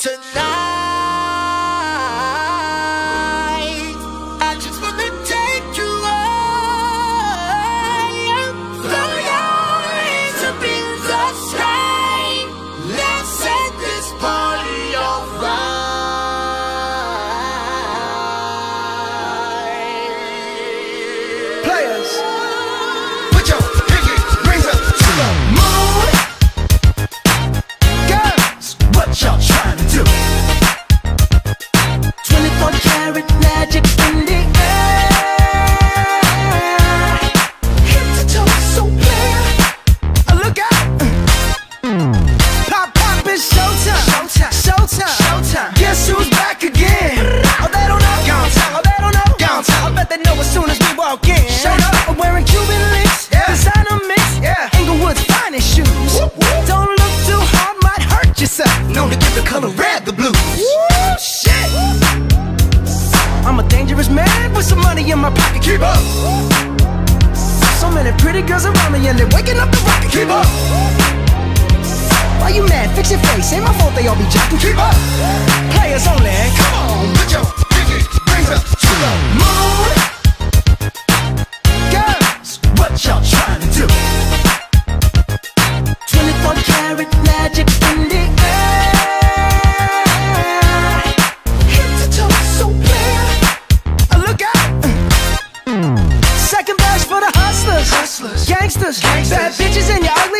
Tonight, Guess who's back again? Oh, they don't know. Time. Oh, they don't know. Time. I bet they know as soon as we walk in. Showed up. I'm wearing Cuban links. Yeah. Designer mix. Yeah. Inglewood's finest shoes. Whoop, whoop. Don't look too hard, might hurt yourself. Known to give the color red the blues. Woo, shit. I'm a dangerous man with some money in my pocket. Keep up. So many pretty girls around me and they're waking up the rocket. Keep up. Why you mad? Fix your face. Ain't my fault they all be jacking. Keep up. Players only. Come on, put your pinky rings up to the moon. Girls, what y'all trying to do? 24 karat magic in the air. Head to toe, so clear. Uh, Look out. Second best for the hustlers. Hustlers. Gangsters. Gangsters. Bad bitches and your ugly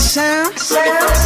Sound, sound.